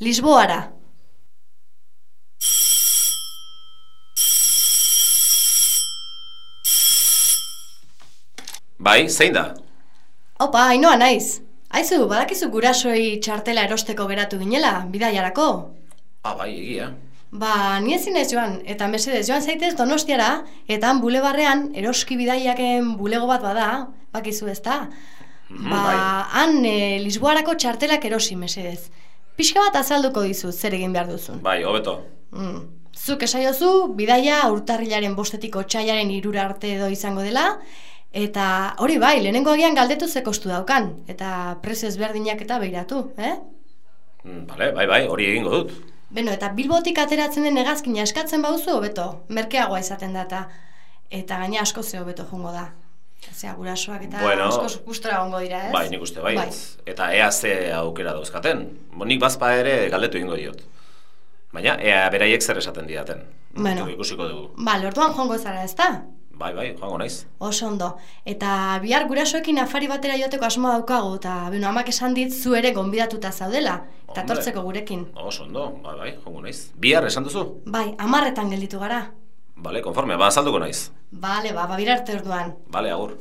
Lisboara. Bai, zein da? Opa, hainoa naiz. Aizu, badakizu gurasoi txartela erosteko geratu ginela, bidaiarako. Ah, bai, egia. Ba, ni ezin ez joan, eta mesedez joan zaitez donostiara, eta han bulebarrean eroski bidaiaken bulego bat bada, bakizu ez da. Mhm, Ba, bai. han e, Lisboarako txartelak erosi mesedez. Pixka bat azalduko dizu zer egin behar duzun. Bai, hobeto. Mm. Zuk esaiozu, bidaia urtarrilaren bostetiko txaiaren irura arte edo izango dela, eta hori bai, lehenengo agian galdetu ze kostu daukan, eta prezio ezberdinak eta behiratu, eh? Mm, Bale, bai, bai, hori egingo dut. Beno, eta bilbotik ateratzen den hegazkina eskatzen bauzu hobeto, merkeagoa izaten da eta gaina asko ze hobeto jongo da. Osea, gurasoak eta Bueno, gustora egongo dira, ez? Bai, nik uste bai. Eta ea ze aukera dauzkaten. Bo, nik bazpa ere galdetu egingo diot. Baina, ea beraiek zer esaten didaten. Bueno. Tu, Ikusiko dugu. Ba, lortuan jongo zara, ezta? Bai, bai, joango naiz. Oso ondo. Eta bihar gurasoekin afari batera joateko asmoa daukagu, eta beno, amak esan dit zu ere gonbidatuta zaudela, eta Hombre. tortzeko gurekin. Oso ondo, bai, bai, joango naiz. Bihar esan duzu? Bai, amarretan gelditu gara. Bale, konforme, ba, azalduko naiz. Bale, ba, babira arte orduan. Bale, agur.